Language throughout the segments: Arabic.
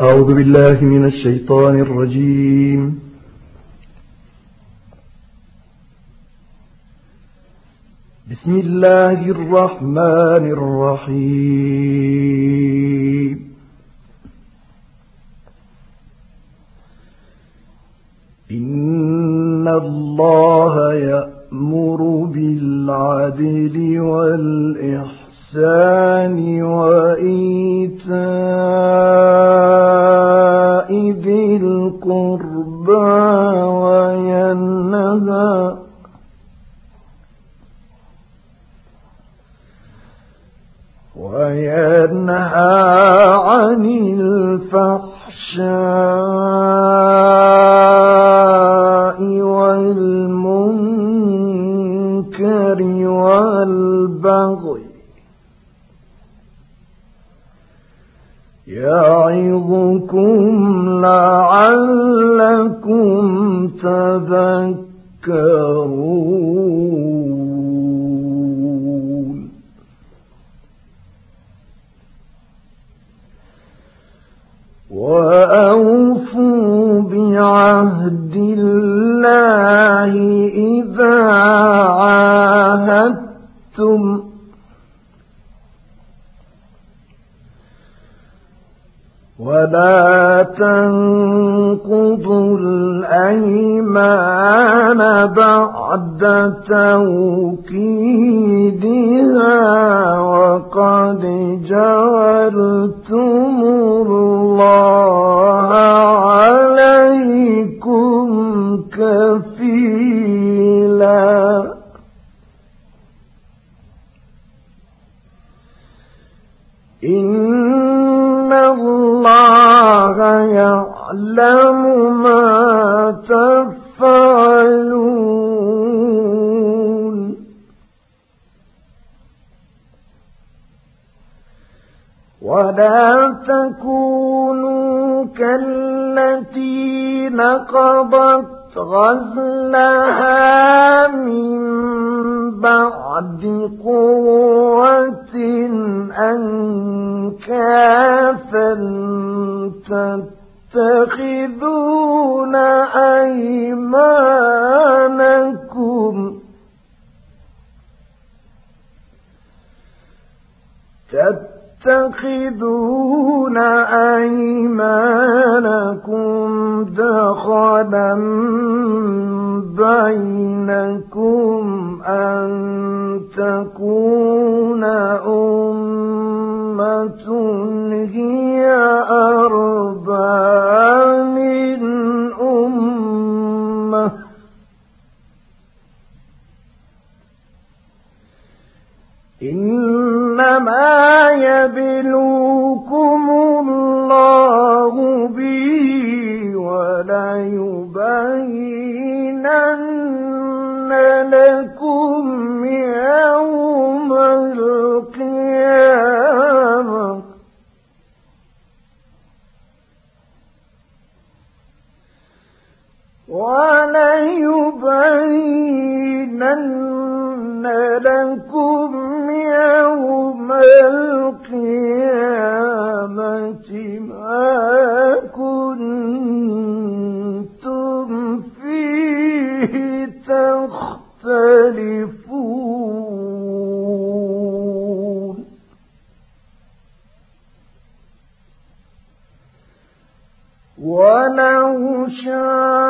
أعوذ بالله من الشيطان الرجيم. بسم الله الرحمن الرحيم. إن الله يأمر بالعدل والإحسان الإحسان وإيتاء القربى وينهى وينهى عن الفحشاء والمنكر والبغي. يعظكم لعلكم تذكرون. وأوفوا بعهد الله إذا عاهدتم ولا تنقضوا الأيمان بعد توكيدها وقد جعلتم الله عليكم كفيلا يعلم ما تفعلون. ولا تكونوا كالتي نقضت غزلها من بعد قوة أنكاثا تتخذون أيمانكم تتخذون أيمانكم دخلا بينكم أن تكون أمة هي أربى يبلوكم الله به وليبينن لكم القيامة ما كنتم فيه تختلفون. ولو شاء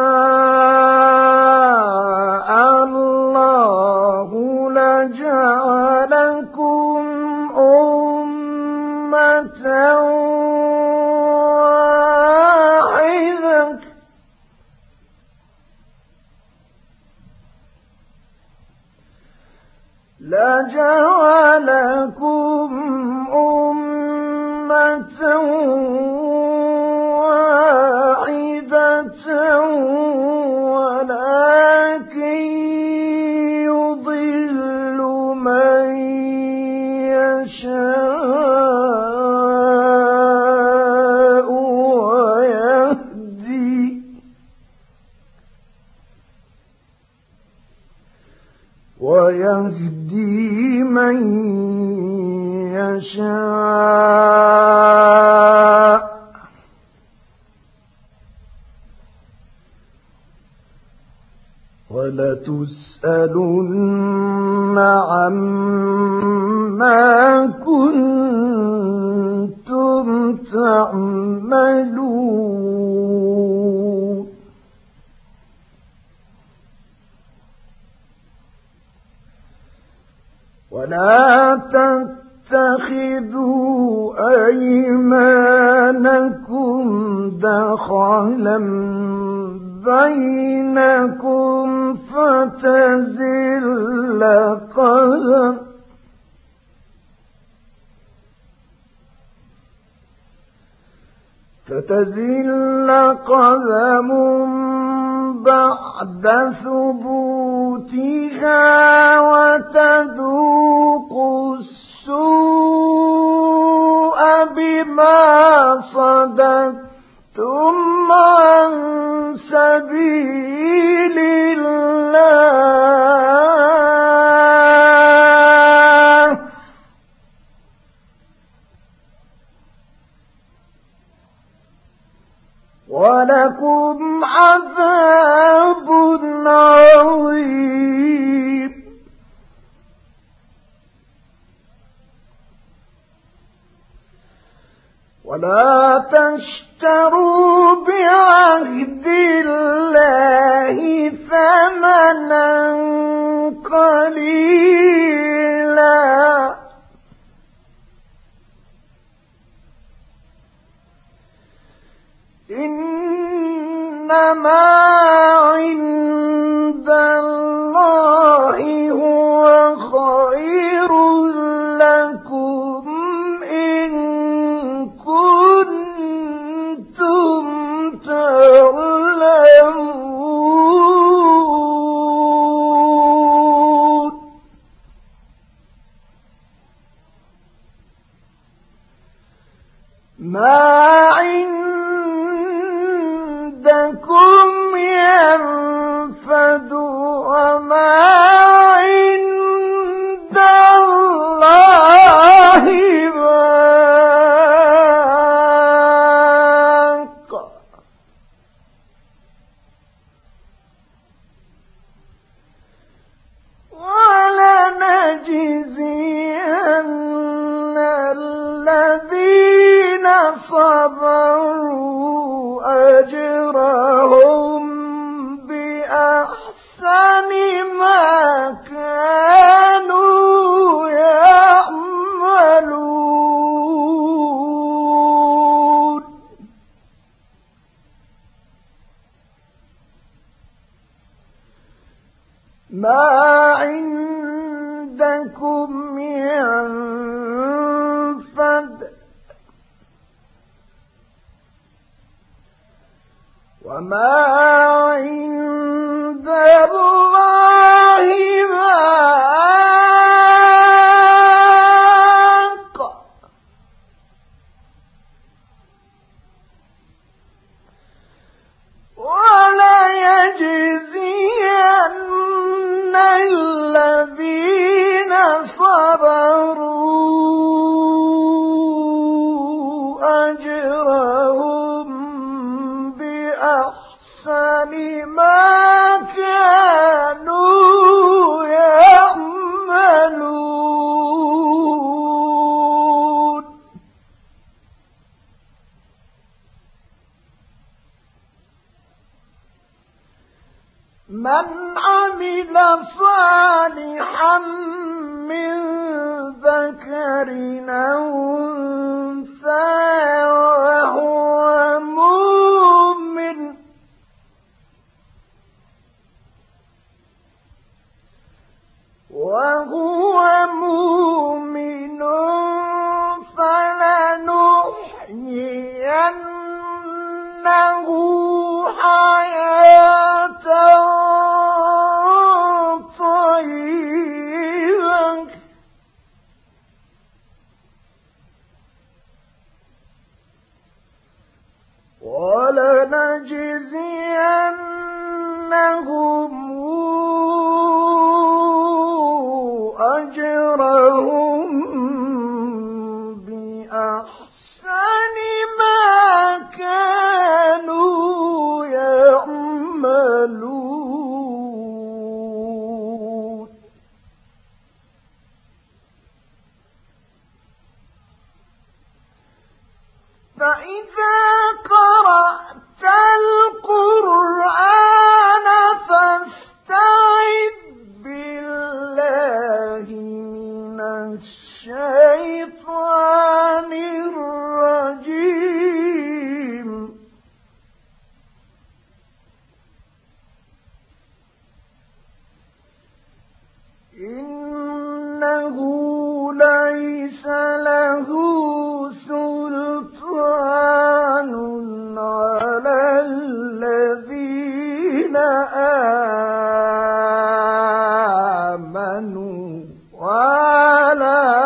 ولتسألن عما كنتم تعملون. ولا تتخذوا أيمانكم دخلا بينكم فتزل قدم فتزل قدم بعد ثبوتها وتذوق السوء بما صددتم عن سبيل الله. ولكم عذاب عظيم. ولا تشتروا بعهد الله ثمنا قليلا. إنما عند الله وما آمنوا وعلى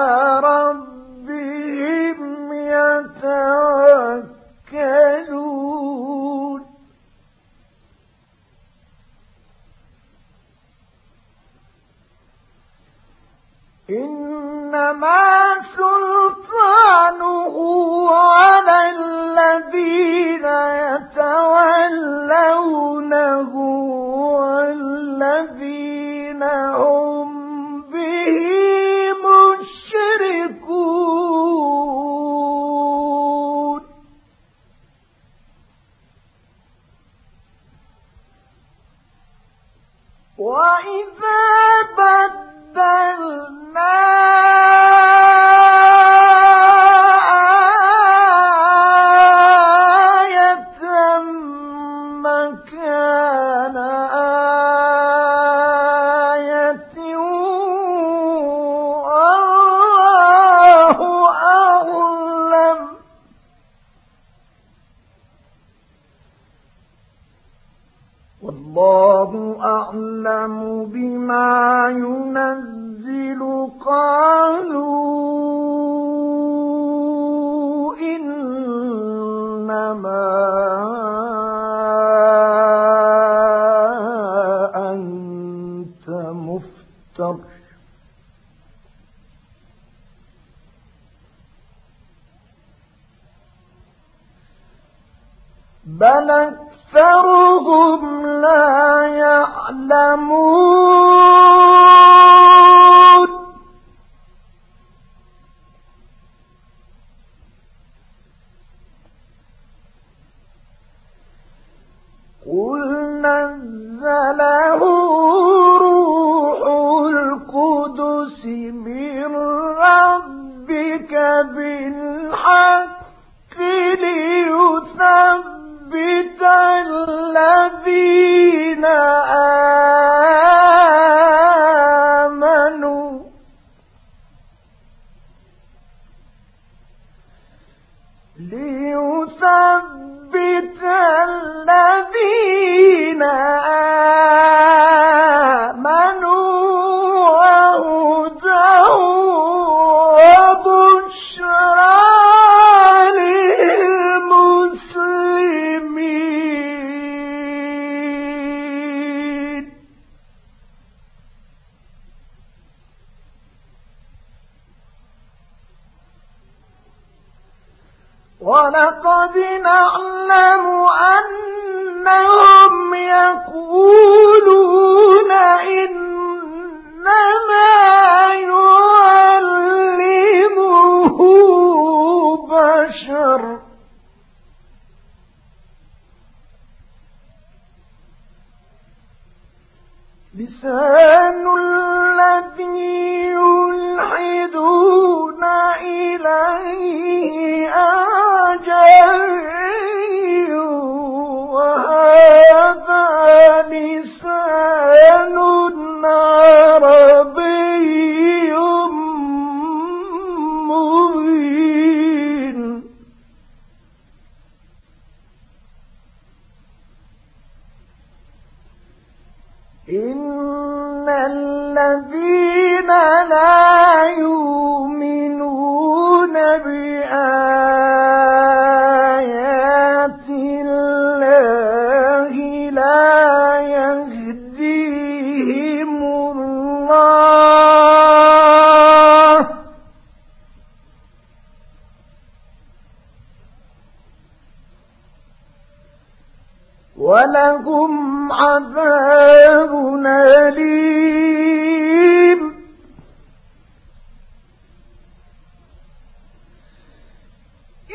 ما ولقد نعلم أنهم يقولون إنما يعلمه بشر. لسان الذي يلحدون من ولهم عذاب أليم.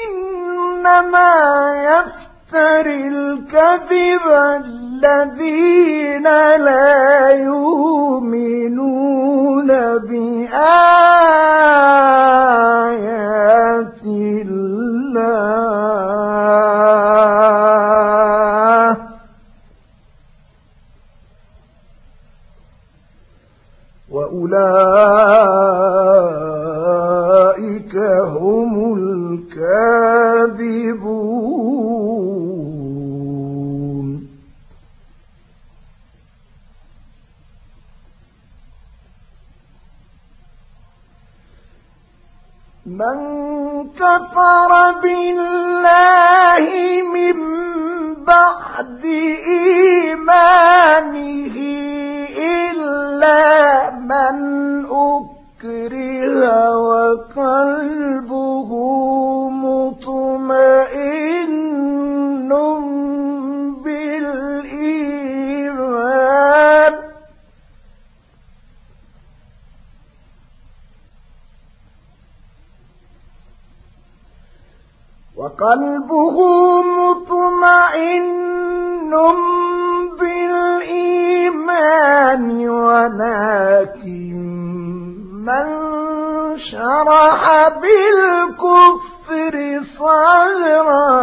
إنما يفتر الكذب الذين قلبه مطمئن بالإيمان ولكن من شرح بالكفر صغرا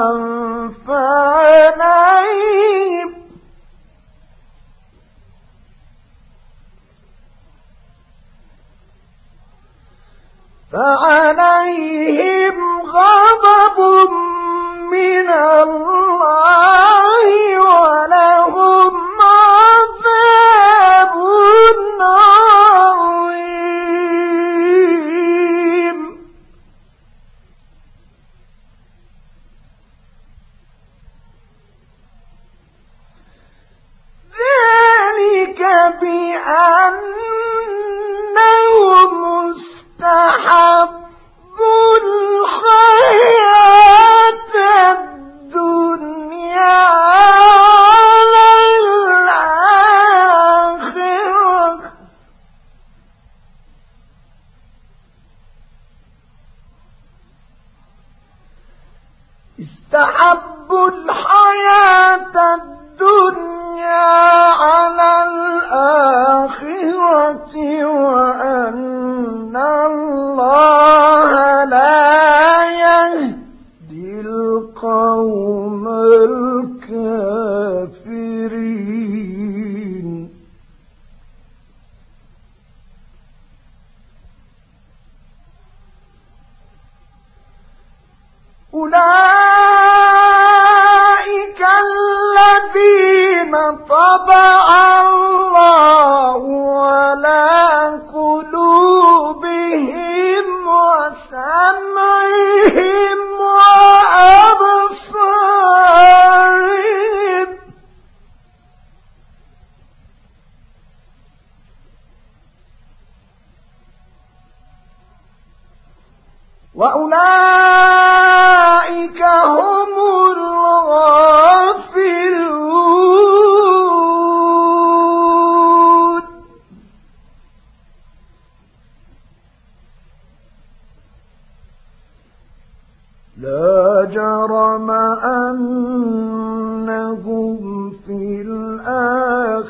فعليهم فعليهم غضب الله استحبوا الحياة الدنيا على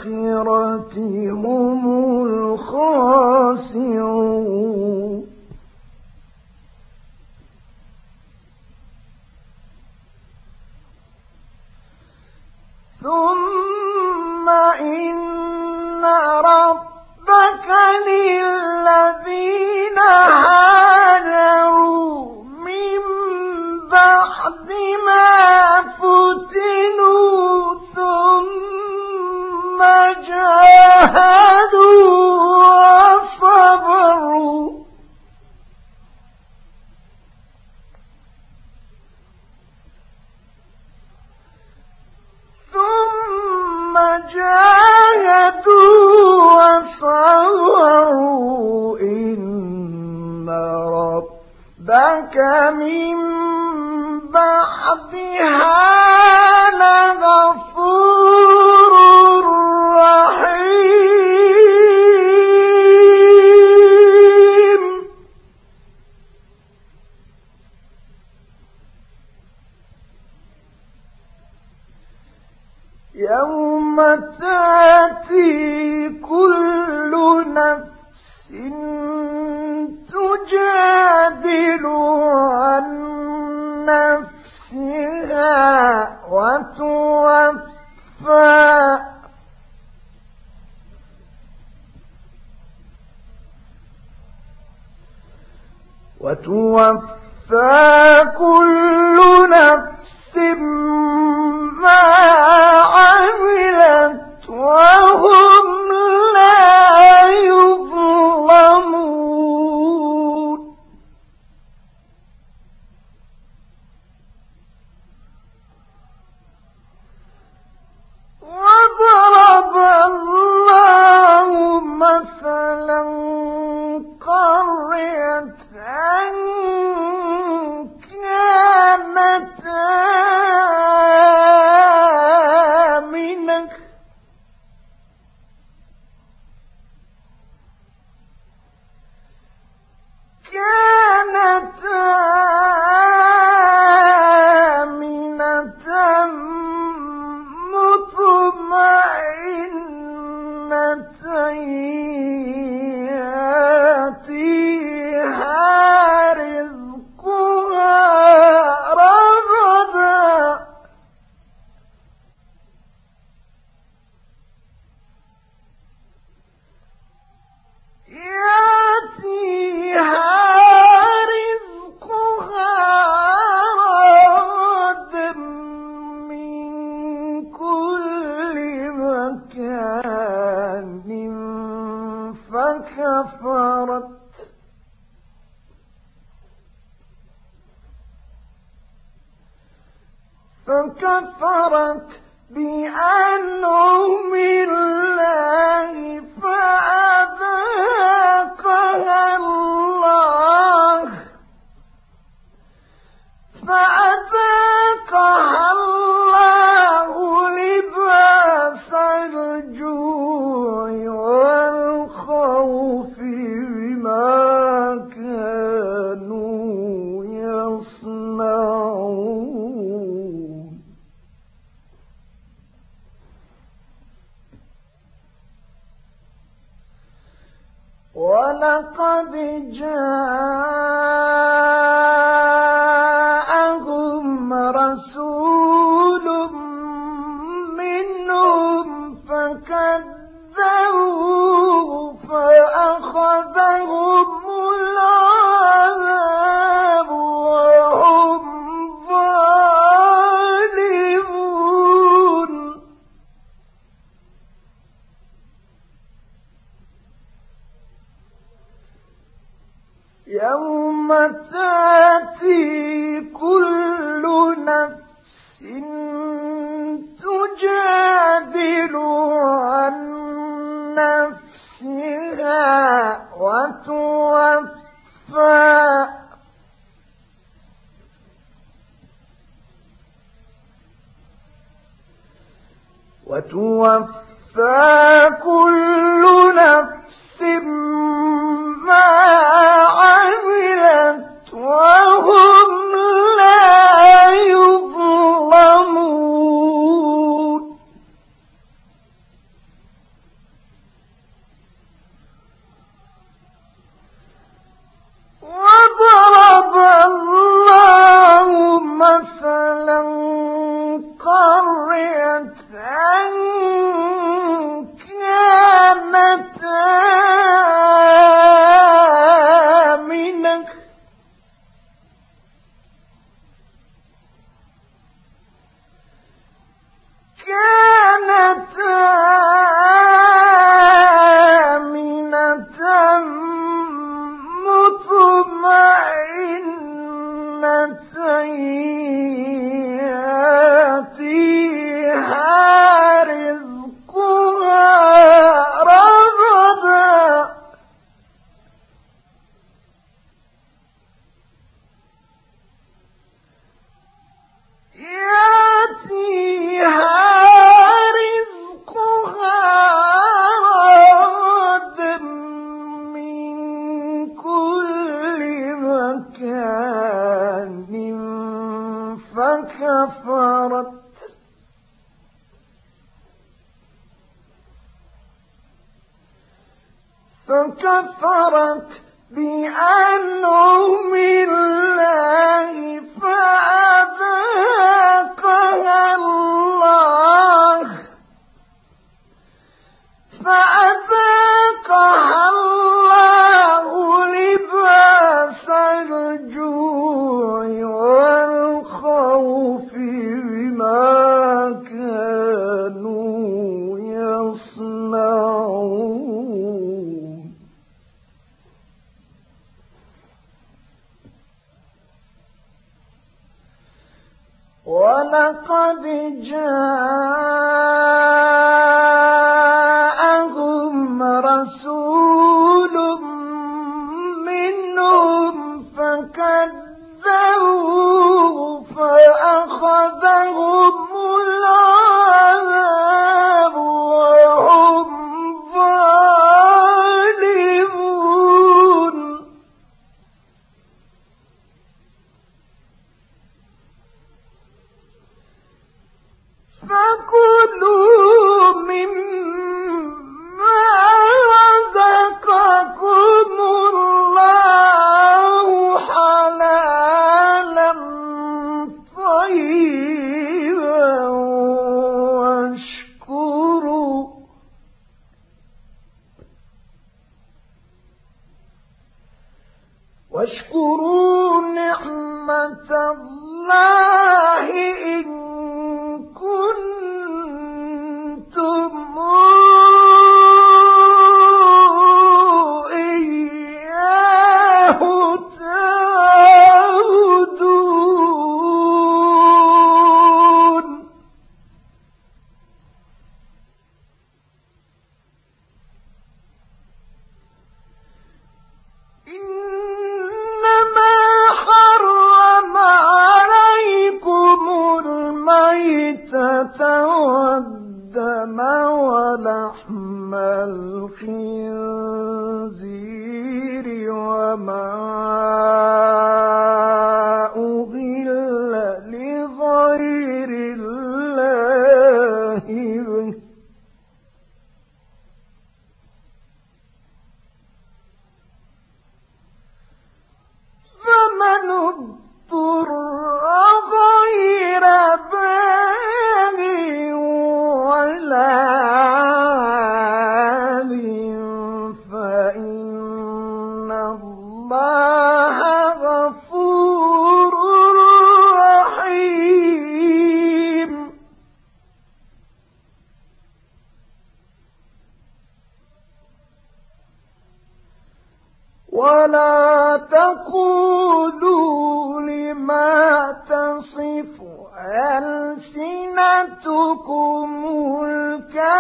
الآخرة توفى كل الرِّجَالِ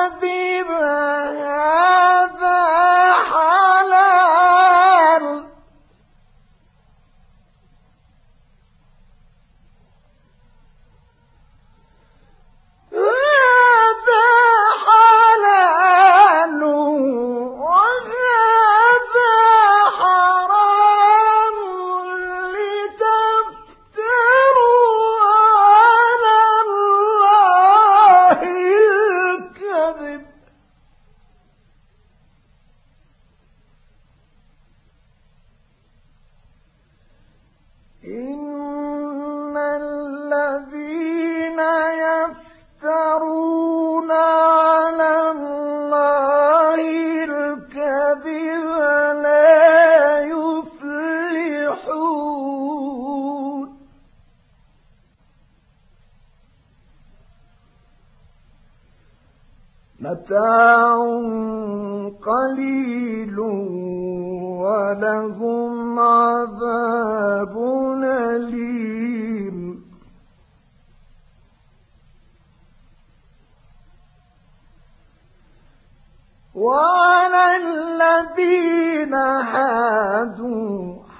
متاع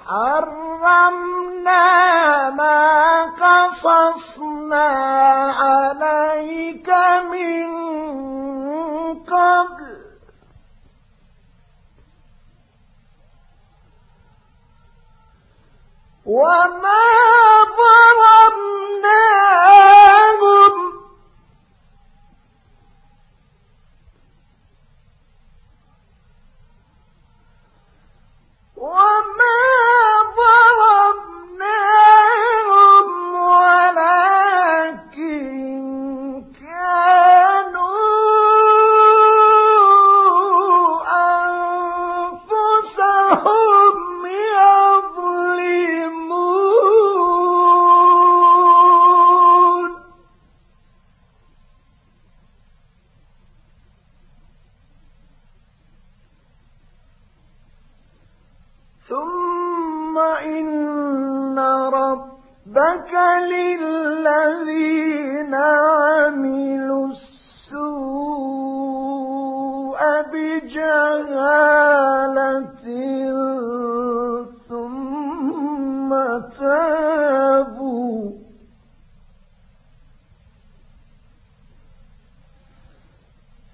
حرمنا ما قصصنا عليك من قبل. وما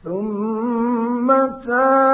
ثم تابوا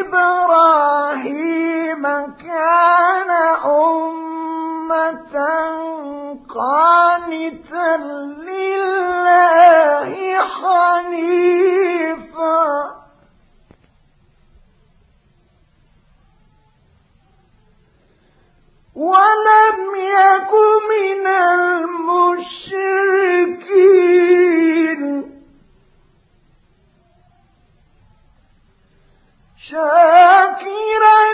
إبراهيم كان أمة قانتا لله حنيفا. ولم يك من المشركين شاكرا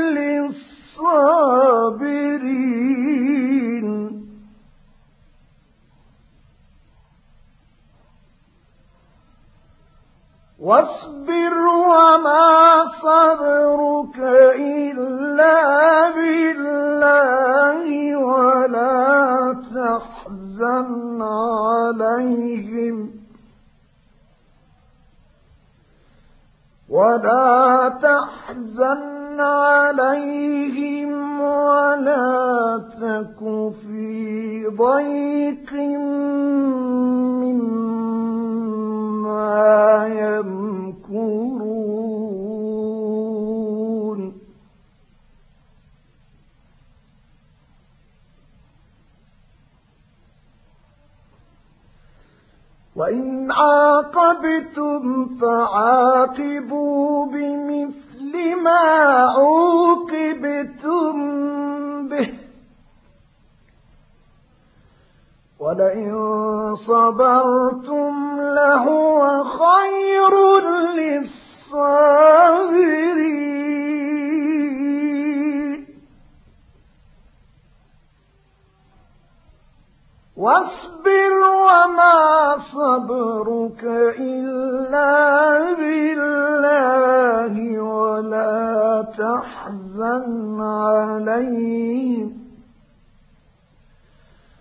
واصبر وما صبرك إلا بالله ولا تحزن عليهم ولا تحزن عليهم ولا تك في ضيق مما وإن عاقبتم فعاقبوا بمثل بما عوقبتم به ولئن صبرتم لهو خير للصابرين واصبر وما صبرك إلا بالله ولا تحزن عليهم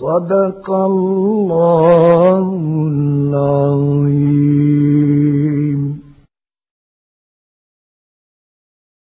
صدق الله العظيم.